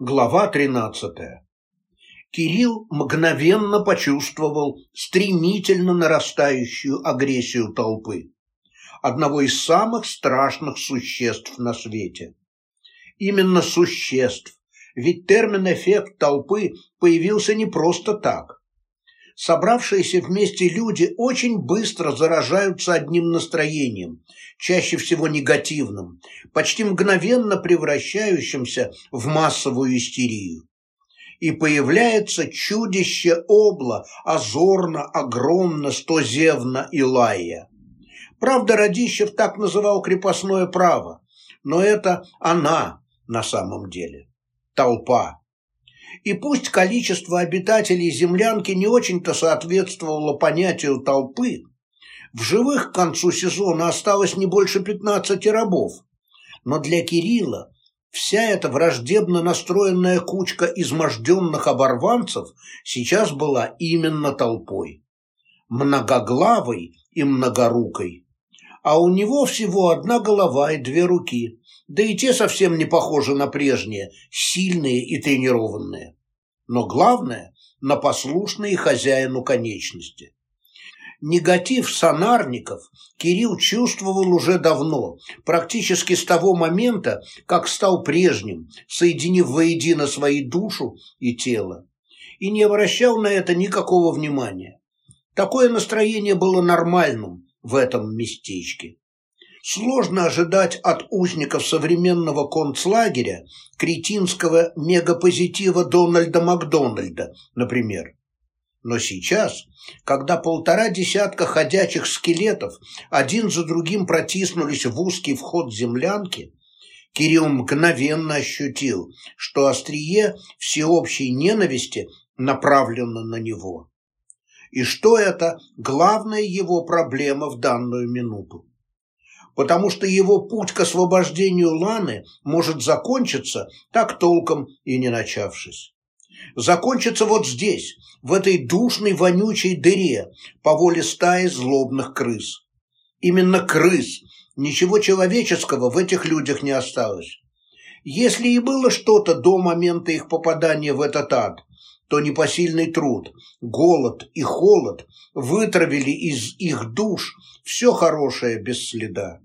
Глава 13. Кирилл мгновенно почувствовал стремительно нарастающую агрессию толпы, одного из самых страшных существ на свете. Именно существ, ведь термин «эффект толпы» появился не просто так. Собравшиеся вместе люди очень быстро заражаются одним настроением, чаще всего негативным, почти мгновенно превращающимся в массовую истерию. И появляется чудище обла, озорно, огромно, стозевно и лая. Правда, Радищев так называл крепостное право, но это она на самом деле, толпа. И пусть количество обитателей землянки не очень-то соответствовало понятию толпы, в живых к концу сезона осталось не больше 15 рабов. Но для Кирилла вся эта враждебно настроенная кучка изможденных оборванцев сейчас была именно толпой. Многоглавой и многорукой. А у него всего одна голова и две руки, да и те совсем не похожи на прежние, сильные и тренированные. Но главное – на послушные хозяину конечности. Негатив сонарников Кирилл чувствовал уже давно, практически с того момента, как стал прежним, соединив воедино свои душу и тело, и не обращал на это никакого внимания. Такое настроение было нормальным в этом местечке. Сложно ожидать от узников современного концлагеря кретинского мегапозитива Дональда Макдональда, например. Но сейчас, когда полтора десятка ходячих скелетов один за другим протиснулись в узкий вход землянки, Кирилл мгновенно ощутил, что острие всеобщей ненависти направлено на него. И что это главная его проблема в данную минуту. Потому что его путь к освобождению Ланы может закончиться так толком и не начавшись закончится вот здесь, в этой душной вонючей дыре, по воле стаи злобных крыс. Именно крыс, ничего человеческого в этих людях не осталось. Если и было что-то до момента их попадания в этот ад, то непосильный труд, голод и холод вытравили из их душ все хорошее без следа.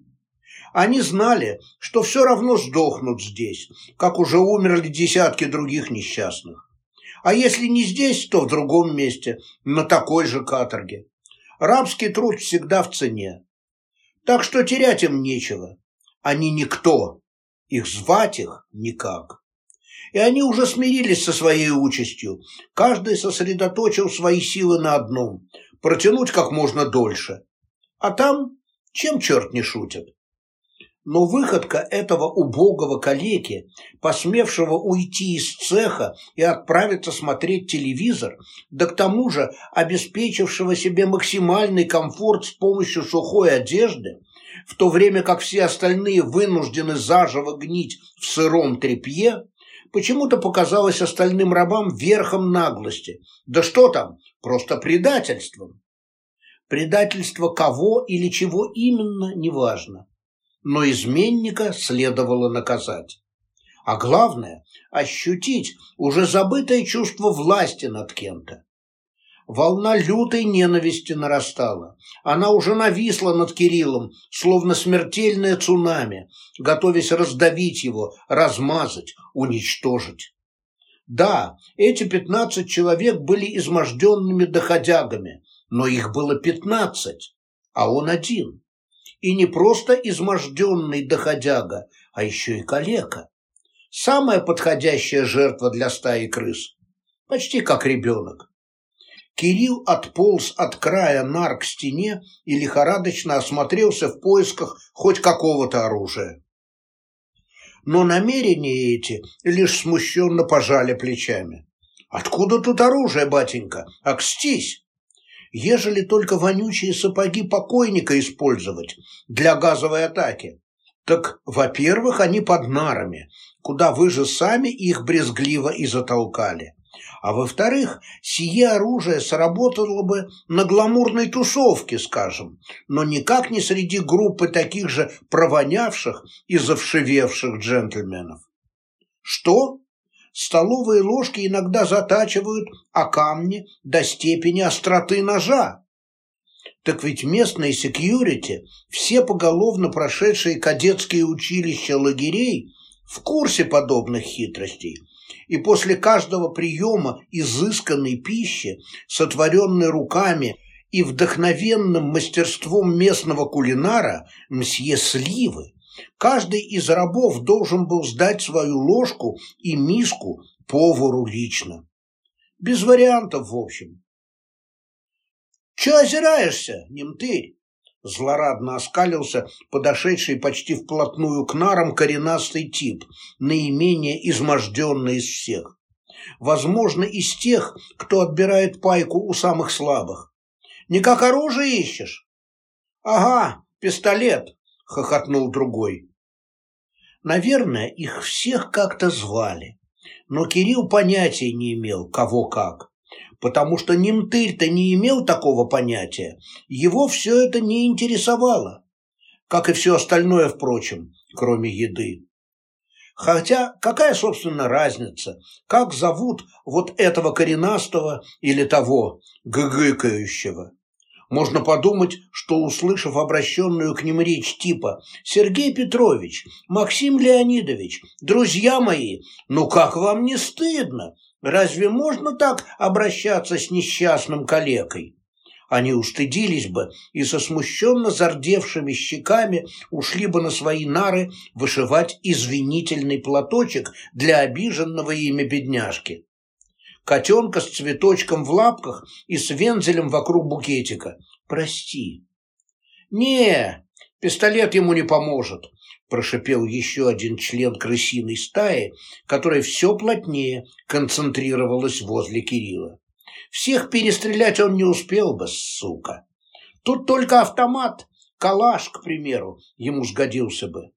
Они знали, что все равно сдохнут здесь, как уже умерли десятки других несчастных. А если не здесь, то в другом месте, на такой же каторге. Рабский труд всегда в цене. Так что терять им нечего. Они никто. Их звать их никак. И они уже смирились со своей участью. Каждый сосредоточил свои силы на одном – протянуть как можно дольше. А там чем черт не шутит? Но выходка этого убогого калеки, посмевшего уйти из цеха и отправиться смотреть телевизор, да к тому же обеспечившего себе максимальный комфорт с помощью сухой одежды, в то время как все остальные вынуждены заживо гнить в сыром тряпье, почему-то показалось остальным рабам верхом наглости. Да что там, просто предательством. Предательство кого или чего именно, неважно но изменника следовало наказать. А главное – ощутить уже забытое чувство власти над кем-то. Волна лютой ненависти нарастала. Она уже нависла над Кириллом, словно смертельное цунами, готовясь раздавить его, размазать, уничтожить. Да, эти пятнадцать человек были изможденными доходягами, но их было пятнадцать, а он один и не просто изможденный доходяга, а еще и калека. Самая подходящая жертва для стаи крыс. Почти как ребенок. Кирилл отполз от края нар к стене и лихорадочно осмотрелся в поисках хоть какого-то оружия. Но намерения эти лишь смущенно пожали плечами. «Откуда тут оружие, батенька? Акстись!» Ежели только вонючие сапоги покойника использовать для газовой атаки. Так, во-первых, они под нарами, куда вы же сами их брезгливо и затолкали. А во-вторых, сие оружие сработало бы на гламурной тусовке, скажем, но никак не среди группы таких же провонявших и завшивевших джентльменов. Что? Столовые ложки иногда затачивают о камни до степени остроты ножа. Так ведь местные секьюрити, все поголовно прошедшие кадетские училища лагерей, в курсе подобных хитростей, и после каждого приема изысканной пищи, сотворенной руками и вдохновенным мастерством местного кулинара, мсье Сливы, каждый из рабов должен был сдать свою ложку и миску повару лично. Без вариантов, в общем. «Че озираешься, немтырь?» Злорадно оскалился подошедший почти вплотную к нарам коренастый тип, наименее изможденный из всех. Возможно, из тех, кто отбирает пайку у самых слабых. «Не как оружие ищешь?» «Ага, пистолет», — хохотнул другой. Наверное, их всех как-то звали, но Кирилл понятия не имел, кого как потому что Немтырь-то не имел такого понятия, его все это не интересовало, как и все остальное, впрочем, кроме еды. Хотя какая, собственно, разница, как зовут вот этого коренастого или того гыгыкающего? Можно подумать, что, услышав обращенную к ним речь типа «Сергей Петрович, Максим Леонидович, друзья мои, ну как вам не стыдно? Разве можно так обращаться с несчастным калекой? Они устыдились бы и со смущенно зардевшими щеками ушли бы на свои нары вышивать извинительный платочек для обиженного ими бедняжки. Котенка с цветочком в лапках и с вензелем вокруг букетика. Прости. Не, пистолет ему не поможет прошипел еще один член крысиной стаи, которая все плотнее концентрировалась возле Кирилла. Всех перестрелять он не успел бы, сука. Тут только автомат, калаш, к примеру, ему сгодился бы.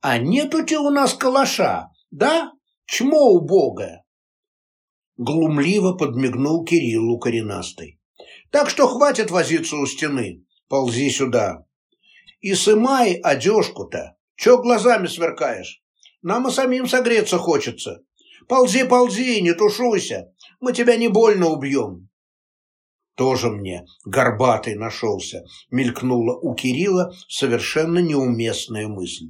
А нету-те у нас калаша, да? Чмо убогое. Глумливо подмигнул Кириллу коренастой. Так что хватит возиться у стены, ползи сюда. И сымай одежку-то, Че глазами сверкаешь? Нам и самим согреться хочется. Ползи, ползи, не тушуйся. Мы тебя не больно убьем. Тоже мне горбатый нашелся, мелькнула у Кирилла совершенно неуместная мысль.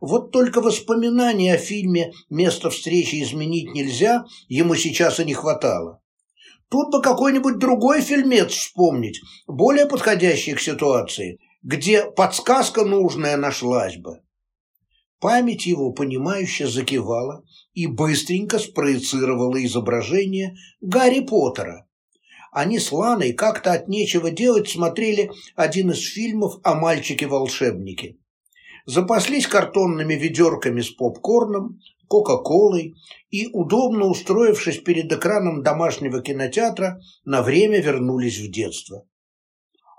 Вот только воспоминания о фильме «Место встречи изменить нельзя» ему сейчас и не хватало. Тут бы какой-нибудь другой фильмец вспомнить, более подходящий к ситуации, где подсказка нужная нашлась бы. Память его, понимающе закивала и быстренько спроецировала изображение Гарри Поттера. Они с Ланой как-то от нечего делать смотрели один из фильмов о мальчике-волшебнике. Запаслись картонными ведерками с попкорном, кока-колой и, удобно устроившись перед экраном домашнего кинотеатра, на время вернулись в детство.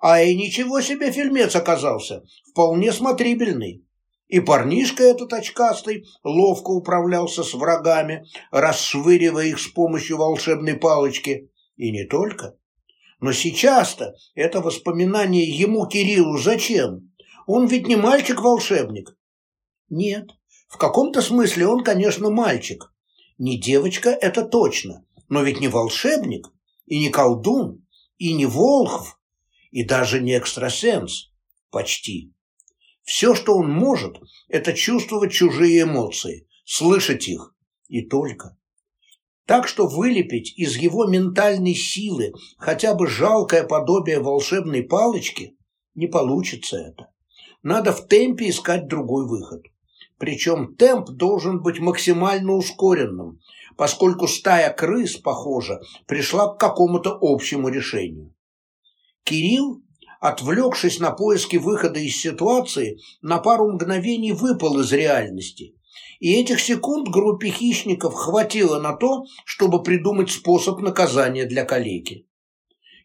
А и ничего себе фильмец оказался, вполне смотрибельный. И парнишка этот очкастый ловко управлялся с врагами, расшвыривая их с помощью волшебной палочки. И не только. Но сейчас-то это воспоминание ему, Кириллу, зачем? Он ведь не мальчик-волшебник. Нет, в каком-то смысле он, конечно, мальчик. Не девочка, это точно. Но ведь не волшебник, и не колдун, и не волхв, и даже не экстрасенс. Почти. Все, что он может, это чувствовать чужие эмоции, слышать их. И только. Так что вылепить из его ментальной силы хотя бы жалкое подобие волшебной палочки не получится это. Надо в темпе искать другой выход. Причем темп должен быть максимально ускоренным, поскольку стая крыс, похоже, пришла к какому-то общему решению. Кирилл отвлекшись на поиски выхода из ситуации, на пару мгновений выпал из реальности. И этих секунд группе хищников хватило на то, чтобы придумать способ наказания для калеки.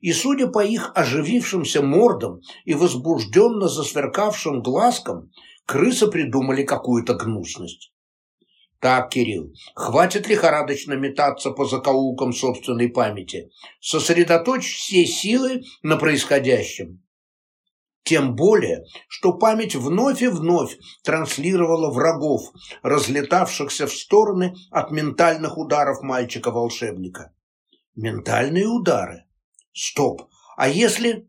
И судя по их оживившимся мордам и возбужденно засверкавшим глазкам, крысы придумали какую-то гнусность. Так, Кирилл, хватит лихорадочно метаться по закоулкам собственной памяти. Сосредоточь все силы на происходящем. Тем более, что память вновь и вновь транслировала врагов, разлетавшихся в стороны от ментальных ударов мальчика-волшебника. Ментальные удары? Стоп! А если...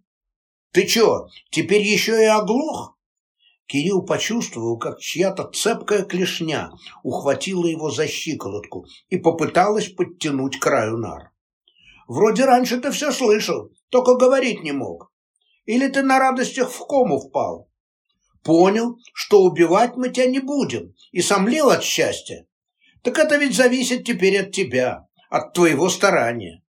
Ты чё, теперь еще и оглох? Кирилл почувствовал, как чья-то цепкая клешня ухватила его за щиколотку и попыталась подтянуть краю нар. «Вроде раньше ты все слышал, только говорить не мог. Или ты на радостях в кому впал? Понял, что убивать мы тебя не будем, и сомлел от счастья. Так это ведь зависит теперь от тебя, от твоего старания.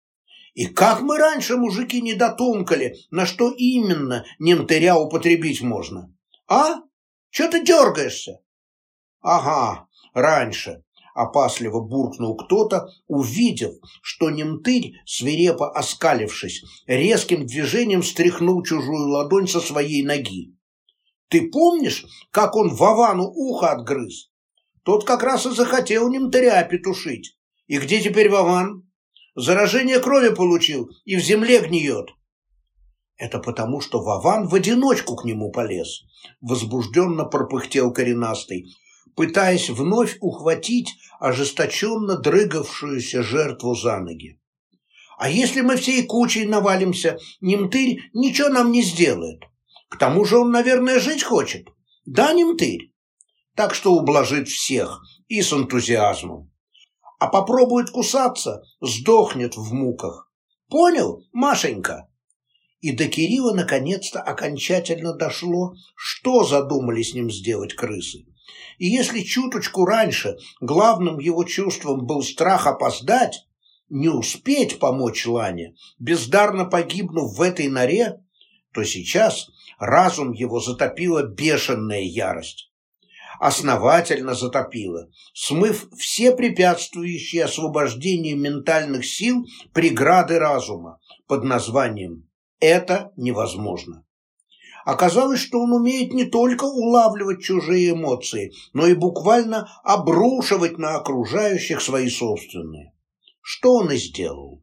И как мы раньше, мужики, не дотумкали, на что именно немтыря употребить можно? А? Че ты дергаешься? Ага, раньше, опасливо буркнул кто-то, увидев, что немтырь, свирепо оскалившись, резким движением стряхнул чужую ладонь со своей ноги. Ты помнишь, как он Вовану ухо отгрыз? Тот как раз и захотел немтыря петушить. И где теперь Вован? Заражение крови получил и в земле гниет. Это потому, что Вован в одиночку к нему полез, возбужденно пропыхтел коренастый, пытаясь вновь ухватить ожесточенно дрыгавшуюся жертву за ноги. А если мы всей кучей навалимся, Немтырь ничего нам не сделает. К тому же он, наверное, жить хочет. Да, Немтырь? Так что ублажит всех и с энтузиазмом. А попробует кусаться, сдохнет в муках. Понял, Машенька? И до Кирилла наконец-то окончательно дошло, что задумали с ним сделать крысы. И если чуточку раньше главным его чувством был страх опоздать, не успеть помочь Лане, бездарно погибнув в этой норе, то сейчас разум его затопила бешеная ярость. Основательно затопила, смыв все препятствующие освобождению ментальных сил преграды разума под названием это невозможно. Оказалось, что он умеет не только улавливать чужие эмоции, но и буквально обрушивать на окружающих свои собственные. Что он и сделал.